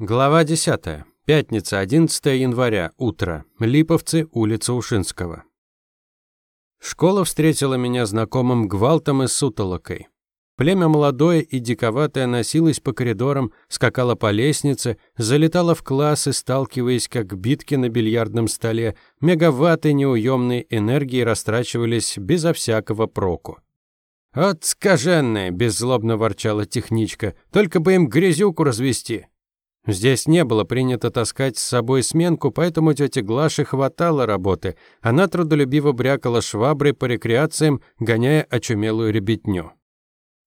Глава 10. Пятница, 11 января, утро. Липовцы, улица Ушинского. Школа встретила меня знакомым гвалтом и сутолокой. Племя молодое и диковатое носилось по коридорам, скакало по лестнице, залетало в классы, сталкиваясь как битки на бильярдном столе, мегаватты неуемной энергии растрачивались безо всякого проку. «От скаженные!» – беззлобно ворчала техничка. «Только бы им грязюку развести!» Здесь не было принято таскать с собой сменку, поэтому тете Глаше хватало работы. Она трудолюбиво брякала шваброй по рекреациям, гоняя очумелую ребятню.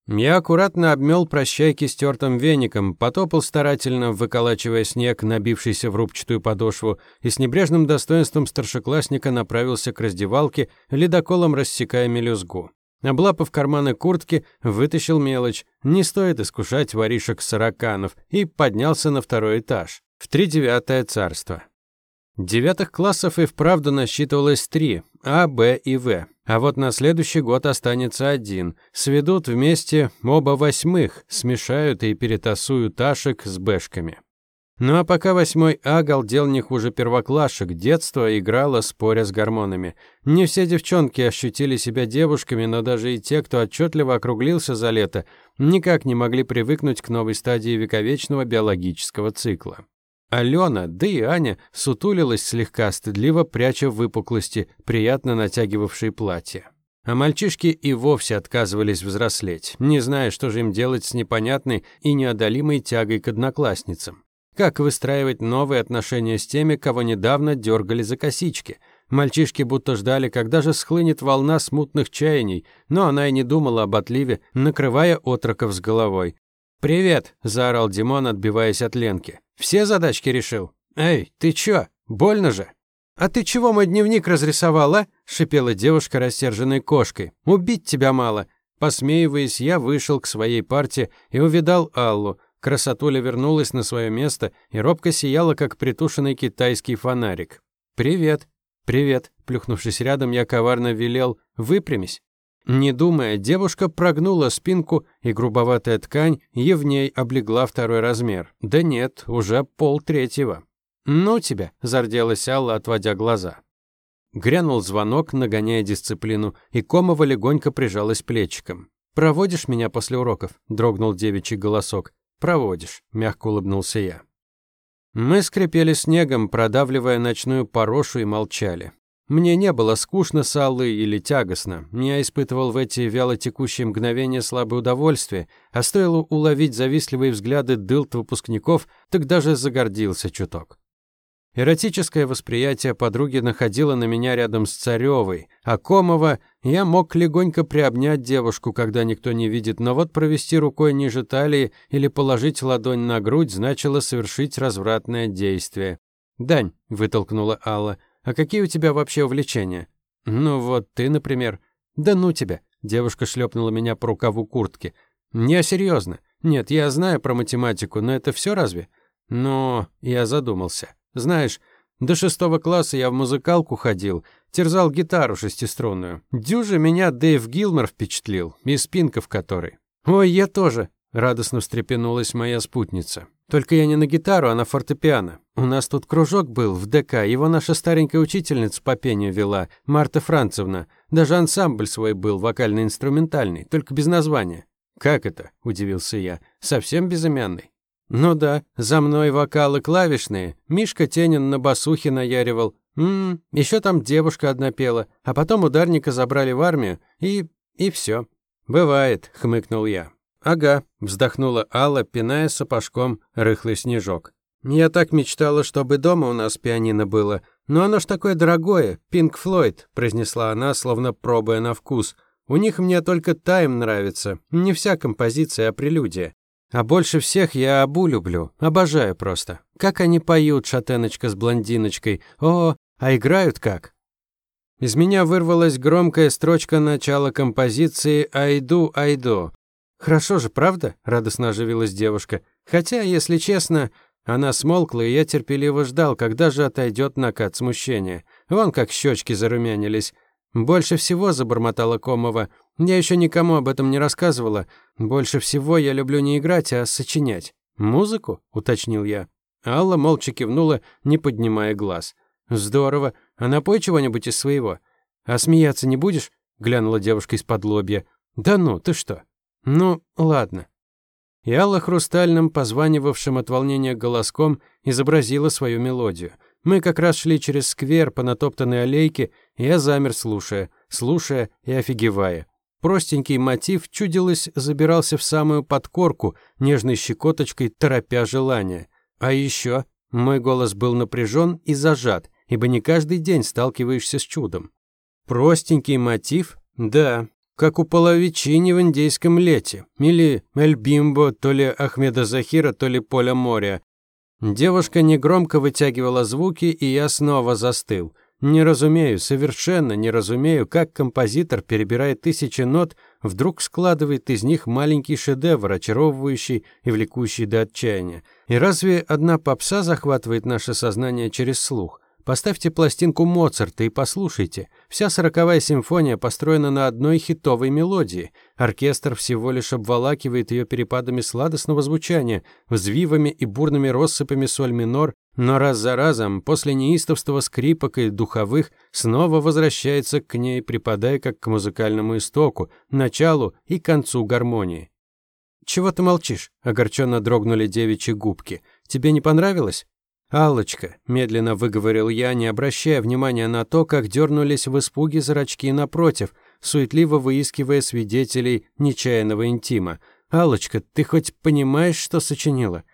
Я аккуратно обмел прощайки стертым веником, потопал старательно, выколачивая снег, набившийся в рубчатую подошву, и с небрежным достоинством старшеклассника направился к раздевалке, ледоколом рассекая мелюзгу. Облапав карманы куртки, вытащил мелочь. Не стоит искушать воришек сороканов. И поднялся на второй этаж. В тридевятое царство. Девятых классов и вправду насчитывалось три. А, Б и В. А вот на следующий год останется один. Сведут вместе оба восьмых, смешают и перетасуют Ашек с Бэшками. Ну а пока восьмой А галдел не хуже первоклашек, детство играло, споря с гормонами. Не все девчонки ощутили себя девушками, но даже и те, кто отчетливо округлился за лето, никак не могли привыкнуть к новой стадии вековечного биологического цикла. Алена, да и Аня сутулилась слегка, стыдливо пряча выпуклости, приятно натягивавшие платье. А мальчишки и вовсе отказывались взрослеть, не зная, что же им делать с непонятной и неодолимой тягой к одноклассницам. Как выстраивать новые отношения с теми, кого недавно дергали за косички? Мальчишки будто ждали, когда же схлынет волна смутных чаяний, но она и не думала об отливе, накрывая отроков с головой. «Привет!» – заорал Димон, отбиваясь от Ленки. «Все задачки решил? Эй, ты чё? Больно же?» «А ты чего мой дневник разрисовала?» – шипела девушка, рассерженной кошкой. «Убить тебя мало!» Посмеиваясь, я вышел к своей парте и увидал Аллу – Красотуля вернулась на свое место и робко сияла, как притушенный китайский фонарик. «Привет!» «Привет!» Плюхнувшись рядом, я коварно велел «Выпрямись!» Не думая, девушка прогнула спинку, и грубоватая ткань евней облегла второй размер. Да нет, уже пол третьего. «Ну тебя!» – зарделась Алла, отводя глаза. Грянул звонок, нагоняя дисциплину, и Комова легонько прижалась плечиком. «Проводишь меня после уроков?» – дрогнул девичий голосок. «Проводишь», — мягко улыбнулся я. Мы скрипели снегом, продавливая ночную порошу и молчали. Мне не было скучно с Аллой или тягостно. Я испытывал в эти вялотекущие мгновения слабое удовольствие, а стоило уловить завистливые взгляды дылт выпускников, так даже загордился чуток. Эротическое восприятие подруги находило на меня рядом с Царевой, а Комова я мог легонько приобнять девушку, когда никто не видит, но вот провести рукой ниже талии или положить ладонь на грудь значило совершить развратное действие. «Дань», — вытолкнула Алла, — «а какие у тебя вообще увлечения?» «Ну вот ты, например». «Да ну тебя», — девушка шлепнула меня по рукаву куртки. «Не, серьезно. Нет, я знаю про математику, но это все разве?» «Но...» — я задумался. Знаешь, до шестого класса я в музыкалку ходил, терзал гитару шестиструнную. Дюжа меня Дэйв Гилмор впечатлил, и спинка в которой. «Ой, я тоже!» — радостно встрепенулась моя спутница. «Только я не на гитару, а на фортепиано. У нас тут кружок был в ДК, его наша старенькая учительница по пению вела, Марта Францевна. Даже ансамбль свой был, вокально-инструментальный, только без названия». «Как это?» — удивился я. «Совсем безымянный?» Ну да, за мной вокалы клавишные. Мишка Тенин на басухе наяривал. Ммм, еще там девушка одна пела, а потом ударника забрали в армию, и... и все. «Бывает», — хмыкнул я. «Ага», — вздохнула Алла, пиная сапожком рыхлый снежок. «Я так мечтала, чтобы дома у нас пианино было. Но оно ж такое дорогое, Пинк Флойд», — произнесла она, словно пробуя на вкус. «У них мне только тайм нравится. Не вся композиция, а прелюдия. А больше всех я Абу люблю, обожаю просто. Как они поют, шатеночка с блондиночкой. О, а играют как. Из меня вырвалась громкая строчка начала композиции «Айду, айду». «Хорошо же, правда?» — радостно оживилась девушка. Хотя, если честно, она смолкла, и я терпеливо ждал, когда же отойдет накат смущения. Вон как щечки зарумянились. Больше всего забормотала Комова. Я еще никому об этом не рассказывала. Больше всего я люблю не играть, а сочинять. Музыку, уточнил я. Алла молча кивнула, не поднимая глаз. «Здорово. А напой чего-нибудь из своего. А смеяться не будешь?» — глянула девушка из-под лобья. «Да ну, ты что?» «Ну, ладно». И Алла хрустальным, позванивавшим от волнения голоском, изобразила свою мелодию. Мы как раз шли через сквер по натоптанной аллейке, и я замер, слушая, слушая и офигевая. Простенький мотив, чудилось, забирался в самую подкорку, нежной щекоточкой торопя желание. А еще мой голос был напряжен и зажат, ибо не каждый день сталкиваешься с чудом. Простенький мотив? Да, как у половичини в индейском лете, или Эльбимбо, то ли Ахмеда Захира, то ли Поля моря. Девушка негромко вытягивала звуки, и я снова застыл. Не разумею, совершенно не разумею, как композитор, перебирая тысячи нот, вдруг складывает из них маленький шедевр, очаровывающий и влекущий до отчаяния. И разве одна попса захватывает наше сознание через слух? Поставьте пластинку Моцарта и послушайте. Вся сороковая симфония построена на одной хитовой мелодии. Оркестр всего лишь обволакивает ее перепадами сладостного звучания, взвивами и бурными россыпями соль минор, но раз за разом, после неистовства скрипок и духовых, снова возвращается к ней, припадая как к музыкальному истоку, началу и концу гармонии. «Чего ты молчишь?» — огорченно дрогнули девичьи губки. «Тебе не понравилось?» «Аллочка», — медленно выговорил я, не обращая внимания на то, как дернулись в испуге зрачки напротив, суетливо выискивая свидетелей нечаянного интима. «Аллочка, ты хоть понимаешь, что сочинила?»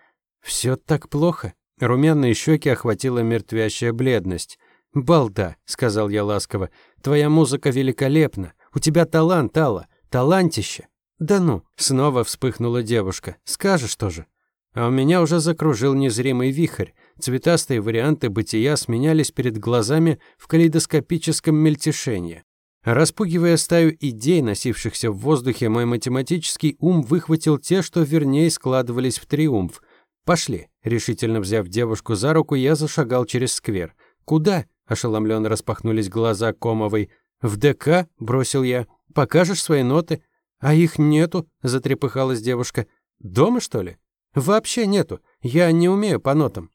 «Все так плохо?» Румяные щеки охватила мертвящая бледность. «Балда», — сказал я ласково, — «твоя музыка великолепна. У тебя талант, Алла, талантище». «Да ну», — снова вспыхнула девушка, — «скажешь тоже». А у меня уже закружил незримый вихрь. Цветастые варианты бытия сменялись перед глазами в калейдоскопическом мельтешении. Распугивая стаю идей, носившихся в воздухе, мой математический ум выхватил те, что вернее складывались в триумф. «Пошли», — решительно взяв девушку за руку, я зашагал через сквер. «Куда?» — ошеломленно распахнулись глаза Комовой. «В ДК?» — бросил я. «Покажешь свои ноты?» «А их нету», — затрепыхалась девушка. «Дома, что ли?» «Вообще нету. Я не умею по нотам».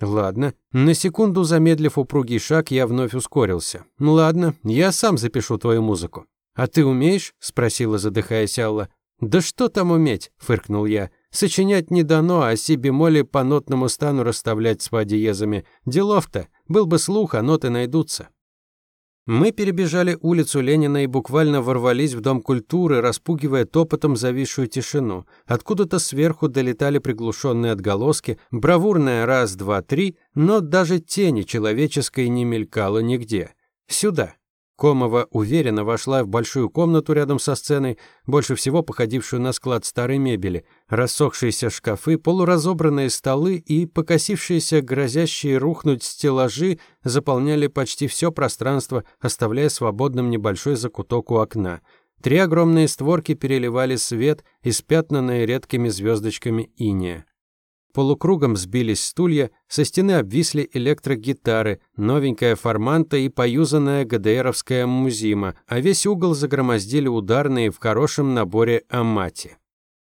Ладно. На секунду замедлив упругий шаг, я вновь ускорился. Ладно, я сам запишу твою музыку. А ты умеешь? спросила, задыхаясь Алла. Да что там уметь? фыркнул я. Сочинять не дано, а си бемоли по нотному стану расставлять с фа диезами. Делов-то. Был бы слух, а ноты найдутся. Мы перебежали улицу Ленина и буквально ворвались в Дом культуры, распугивая топотом зависшую тишину. Откуда-то сверху долетали приглушенные отголоски, бравурная раз, два, три, но даже тени человеческой не мелькало нигде. «Сюда!» Комова уверенно вошла в большую комнату рядом со сценой, больше всего походившую на склад старой мебели. Рассохшиеся шкафы, полуразобранные столы и покосившиеся, грозящие рухнуть стеллажи заполняли почти все пространство, оставляя свободным небольшой закуток у окна. Три огромные створки переливали свет, испятнанные редкими звездочками иния. Полукругом сбились стулья, со стены обвисли электрогитары, новенькая форманта и поюзанная ГДРовская музима, а весь угол загромоздили ударные в хорошем наборе амати.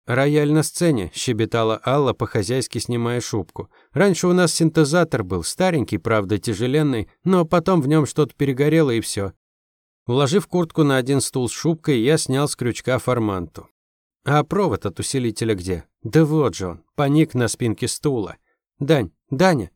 «Рояль на сцене», — щебетала Алла, по-хозяйски снимая шубку. «Раньше у нас синтезатор был, старенький, правда, тяжеленный, но потом в нем что-то перегорело и все». Уложив куртку на один стул с шубкой, я снял с крючка форманту. «А провод от усилителя где?» Да вот же он, паник на спинке стула. «Дань, Даня!»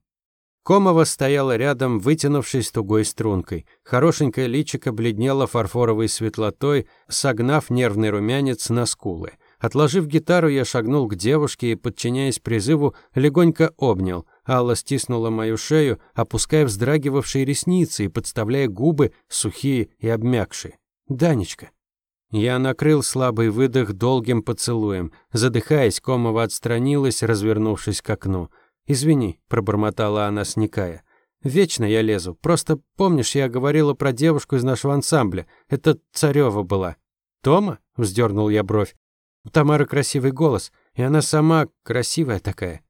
Комова стояла рядом, вытянувшись тугой стрункой. Хорошенькое личико бледнело фарфоровой светлотой, согнав нервный румянец на скулы. Отложив гитару, я шагнул к девушке и, подчиняясь призыву, легонько обнял. Алла стиснула мою шею, опуская вздрагивавшие ресницы и подставляя губы, сухие и обмякшие. «Данечка!» Я накрыл слабый выдох долгим поцелуем. Задыхаясь, Комова отстранилась, развернувшись к окну. «Извини», — пробормотала она, сникая. «Вечно я лезу. Просто помнишь, я говорила про девушку из нашего ансамбля. Это Царева была». «Тома?» — вздернул я бровь. «У Тамары красивый голос, и она сама красивая такая».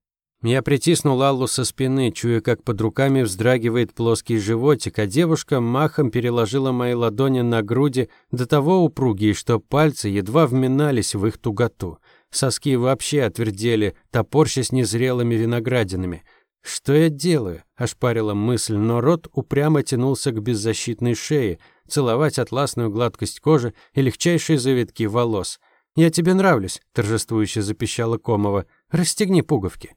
Я притиснул Аллу со спины, чуя, как под руками вздрагивает плоский животик, а девушка махом переложила мои ладони на груди до того упругие, что пальцы едва вминались в их туготу. Соски вообще отвердели, топорщась незрелыми виноградинами. «Что я делаю?» – ошпарила мысль, но рот упрямо тянулся к беззащитной шее, целовать атласную гладкость кожи и легчайшие завитки волос. «Я тебе нравлюсь», – торжествующе запищала Комова. «Расстегни пуговки».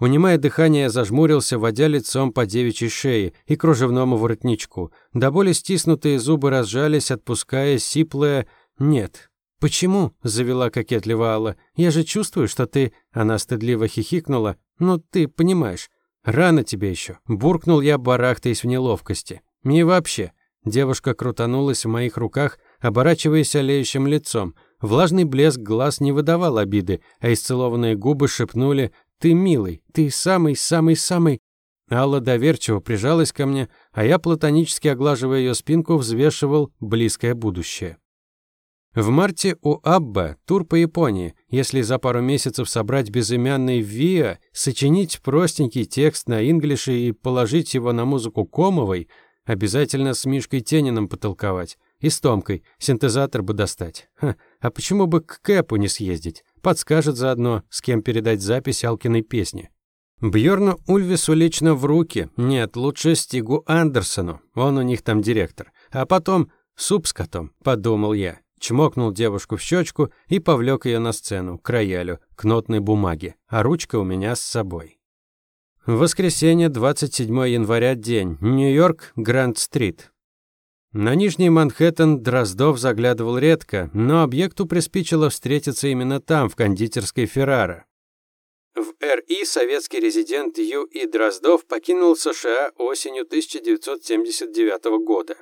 Унимая дыхание, зажмурился, водя лицом по девичьей шее и кружевному воротничку. До боли стиснутые зубы разжались, отпуская сиплое «нет». «Почему?» – завела кокетливо Алла. «Я же чувствую, что ты...» Она стыдливо хихикнула. «Ну, ты понимаешь. Рано тебе еще. Буркнул я, барахтаясь в неловкости. «И вообще...» Девушка крутанулась в моих руках, оборачиваясь олеющим лицом. Влажный блеск глаз не выдавал обиды, а исцелованные губы шепнули «Ты милый, ты самый-самый-самый...» Алла доверчиво прижалась ко мне, а я, платонически оглаживая ее спинку, взвешивал близкое будущее. В марте у Абба тур по Японии. Если за пару месяцев собрать безымянный ВИА, сочинить простенький текст на инглише и положить его на музыку Комовой, обязательно с Мишкой Тениным потолковать. И с Томкой. Синтезатор бы достать. Ха, а почему бы к Кэпу не съездить? Подскажет заодно, с кем передать запись Алкиной песни. Бьорну Ульвису лично в руки. Нет, лучше Стигу Андерсону. Он у них там директор. А потом суп с котом, подумал я. Чмокнул девушку в щечку и повлек ее на сцену, к роялю, к нотной бумаге. А ручка у меня с собой. Воскресенье, 27 января, день. Нью-Йорк, Гранд-стрит. На Нижний Манхэттен Дроздов заглядывал редко, но объекту приспичило встретиться именно там, в кондитерской Феррара. В РИ советский резидент Ю. И. Дроздов покинул США осенью 1979 года.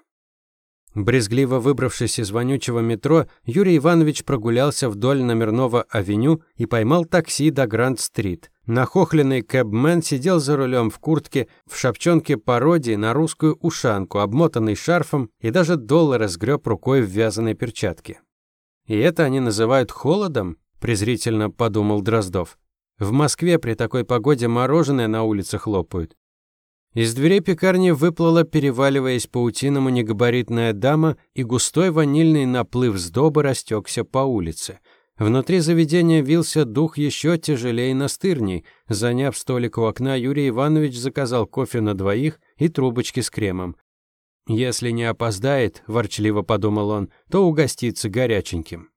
Брезгливо выбравшись из вонючего метро, Юрий Иванович прогулялся вдоль номерного авеню и поймал такси до Гранд-стрит. Нахохленный кэбмен сидел за рулем в куртке, в шапчонке пародии на русскую ушанку, обмотанный шарфом, и даже доллары сгреб рукой в вязаной перчатке. «И это они называют холодом?» – презрительно подумал Дроздов. «В Москве при такой погоде мороженое на улицах лопают. Из дверей пекарни выплыла, переваливаясь паутиному негабаритная дама, и густой ванильный наплыв сдобы растекся по улице. Внутри заведения вился дух еще тяжелее настырней. Заняв столик у окна, Юрий Иванович заказал кофе на двоих и трубочки с кремом. «Если не опоздает», – ворчливо подумал он, – «то угостится горяченьким».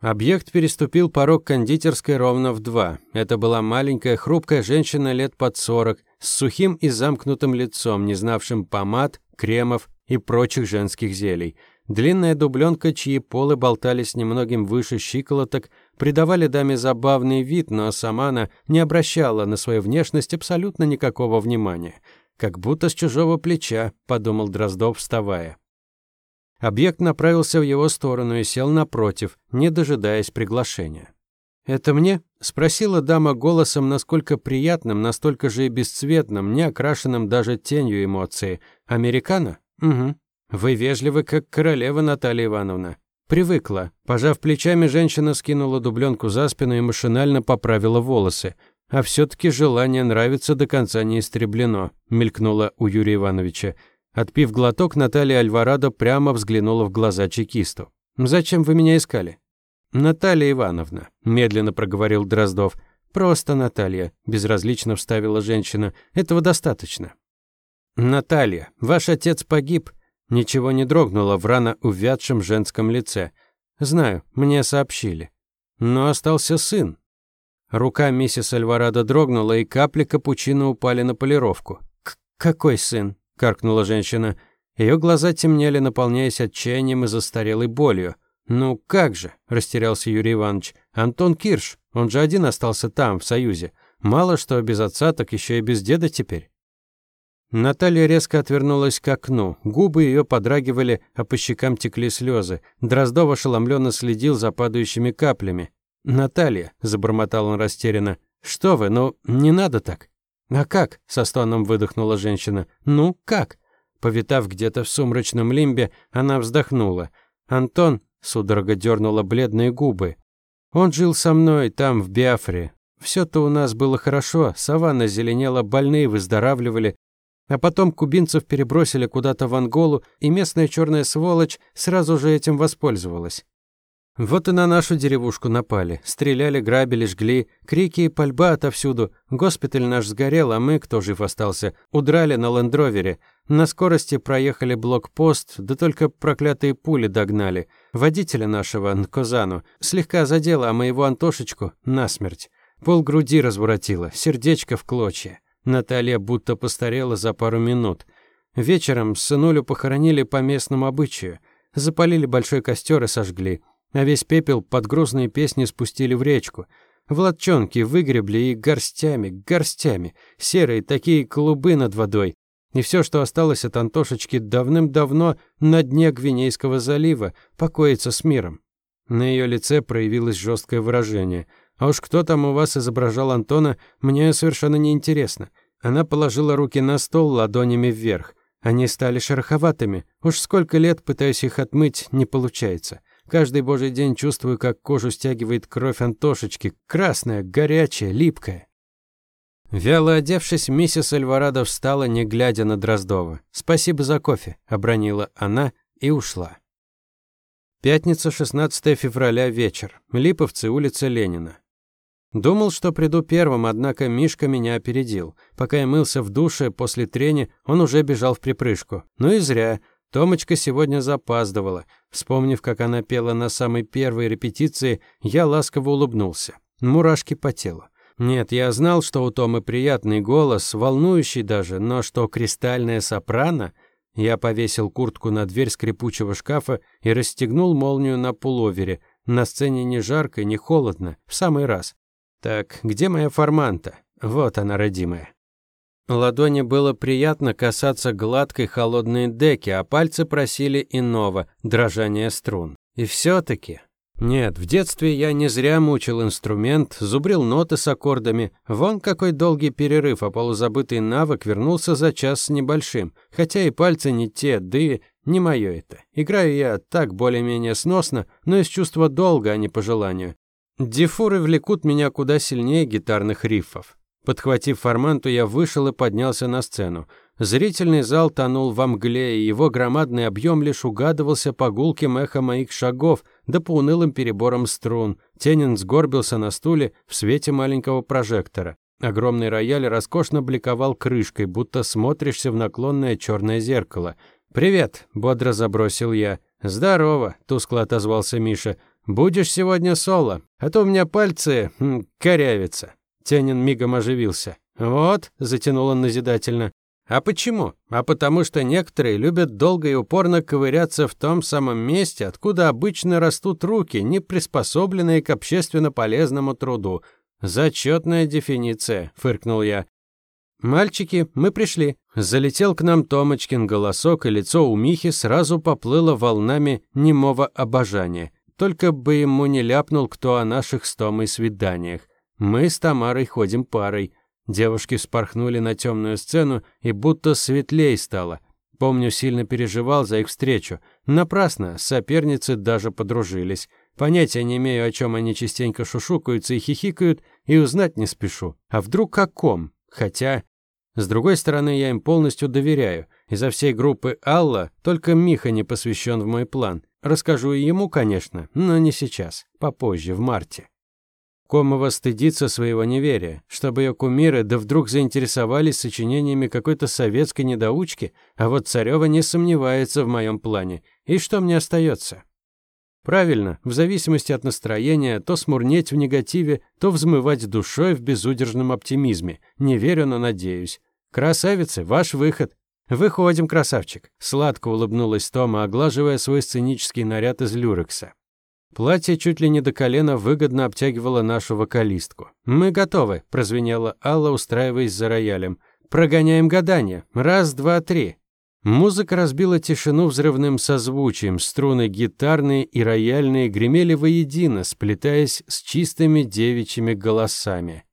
Объект переступил порог кондитерской ровно в два. Это была маленькая, хрупкая женщина лет под сорок, с сухим и замкнутым лицом, не знавшим помад, кремов и прочих женских зелий. Длинная дубленка, чьи полы болтались немногим выше щиколоток, придавали даме забавный вид, но сама она не обращала на свою внешность абсолютно никакого внимания. «Как будто с чужого плеча», — подумал Дроздов, вставая. Объект направился в его сторону и сел напротив, не дожидаясь приглашения. «Это мне?» – спросила дама голосом насколько приятным, настолько же и бесцветным, не окрашенным даже тенью эмоции. «Американо?» «Угу. Вы вежливы, как королева Наталья Ивановна». Привыкла. Пожав плечами, женщина скинула дубленку за спину и машинально поправила волосы. «А все-таки желание нравится до конца не истреблено», – мелькнуло у Юрия Ивановича. Отпив глоток, Наталья Альварадо прямо взглянула в глаза чекисту. «Зачем вы меня искали?» «Наталья Ивановна», – медленно проговорил Дроздов. «Просто Наталья», – безразлично вставила женщина. «Этого достаточно». «Наталья, ваш отец погиб». Ничего не дрогнуло в рано увядшем женском лице. «Знаю, мне сообщили». «Но остался сын». Рука миссис Альварадо дрогнула, и капли капучино упали на полировку. «Какой сын?» – каркнула женщина. Ее глаза темнели, наполняясь отчаянием и застарелой болью. «Ну как же?» – растерялся Юрий Иванович. «Антон Кирш, он же один остался там, в Союзе. Мало что без отца, так еще и без деда теперь». Наталья резко отвернулась к окну. Губы ее подрагивали, а по щекам текли слезы. Дроздов ошеломленно следил за падающими каплями. «Наталья», – забормотал он растерянно, – «что вы, ну не надо так». «А как?» — со стоном выдохнула женщина. «Ну, как?» Повитав где-то в сумрачном лимбе, она вздохнула. «Антон...» — судорога дернула бледные губы. «Он жил со мной там, в Биафре. Все-то у нас было хорошо, саванна зеленела, больные выздоравливали. А потом кубинцев перебросили куда-то в Анголу, и местная черная сволочь сразу же этим воспользовалась. Вот и на нашу деревушку напали. Стреляли, грабили, жгли. Крики и пальба отовсюду. Госпиталь наш сгорел, а мы, кто жив остался, удрали на лендровере. На скорости проехали блокпост, да только проклятые пули догнали. Водителя нашего, Нкозану, слегка задело, а моего Антошечку насмерть. Пол груди разворотило, сердечко в клочья. Наталья будто постарела за пару минут. Вечером сынулю похоронили по местному обычаю. Запалили большой костер и сожгли а весь пепел под грузные песни спустили в речку. В лодчонки выгребли и горстями, горстями, серые такие клубы над водой. И все, что осталось от Антошечки давным-давно на дне Гвинейского залива, покоится с миром. На ее лице проявилось жесткое выражение. А уж кто там у вас изображал Антона, мне совершенно не интересно. Она положила руки на стол ладонями вверх. Они стали шероховатыми. Уж сколько лет пытаюсь их отмыть, не получается. Каждый божий день чувствую, как кожу стягивает кровь Антошечки, красная, горячая, липкая. Вяло одевшись, миссис Альварадо встала, не глядя на Дроздова. «Спасибо за кофе», — обронила она и ушла. Пятница, 16 февраля, вечер. Липовцы, улица Ленина. Думал, что приду первым, однако Мишка меня опередил. Пока я мылся в душе после трени, он уже бежал в припрыжку. Ну и зря. Томочка сегодня запаздывала. Вспомнив, как она пела на самой первой репетиции, я ласково улыбнулся. Мурашки по телу. Нет, я знал, что у Томы приятный голос, волнующий даже, но что кристальная сопрано... Я повесил куртку на дверь скрипучего шкафа и расстегнул молнию на пуловере. На сцене не жарко, не холодно, в самый раз. Так, где моя форманта? Вот она, родимая. Ладони было приятно касаться гладкой холодной деки, а пальцы просили иного, дрожания струн. И все-таки... Нет, в детстве я не зря мучил инструмент, зубрил ноты с аккордами. Вон какой долгий перерыв, а полузабытый навык вернулся за час с небольшим. Хотя и пальцы не те, да и не мое это. Играю я так более-менее сносно, но из чувства долга, а не по желанию. Дифуры влекут меня куда сильнее гитарных рифов. Подхватив форманту, я вышел и поднялся на сцену. Зрительный зал тонул во мгле, и его громадный объем лишь угадывался по гулким эхо моих шагов, да по унылым переборам струн. Тенин сгорбился на стуле в свете маленького прожектора. Огромный рояль роскошно бликовал крышкой, будто смотришься в наклонное черное зеркало. «Привет!» — бодро забросил я. «Здорово!» — тускло отозвался Миша. «Будешь сегодня соло, а то у меня пальцы м, корявятся». Тянин мигом оживился. «Вот», — затянул он назидательно. «А почему? А потому что некоторые любят долго и упорно ковыряться в том самом месте, откуда обычно растут руки, не приспособленные к общественно полезному труду. Зачетная дефиниция», — фыркнул я. «Мальчики, мы пришли». Залетел к нам Томочкин голосок, и лицо у Михи сразу поплыло волнами немого обожания. Только бы ему не ляпнул кто о наших с Томой свиданиях. Мы с Тамарой ходим парой. Девушки вспорхнули на темную сцену, и будто светлей стало. Помню, сильно переживал за их встречу. Напрасно, соперницы даже подружились. Понятия не имею, о чем они частенько шушукаются и хихикают, и узнать не спешу. А вдруг о ком? Хотя... С другой стороны, я им полностью доверяю. Изо всей группы Алла только Миха не посвящен в мой план. Расскажу и ему, конечно, но не сейчас, попозже, в марте. Комова стыдится своего неверия, чтобы ее кумиры да вдруг заинтересовались сочинениями какой-то советской недоучки, а вот Царева не сомневается в моем плане. И что мне остается? Правильно, в зависимости от настроения, то смурнеть в негативе, то взмывать душой в безудержном оптимизме. Не верю, но надеюсь. Красавицы, ваш выход. Выходим, красавчик. Сладко улыбнулась Тома, оглаживая свой сценический наряд из люрекса. Платье чуть ли не до колена выгодно обтягивало нашу вокалистку. «Мы готовы», – прозвенела Алла, устраиваясь за роялем. «Прогоняем гадание. Раз, два, три». Музыка разбила тишину взрывным созвучием, струны гитарные и рояльные гремели воедино, сплетаясь с чистыми девичьими голосами.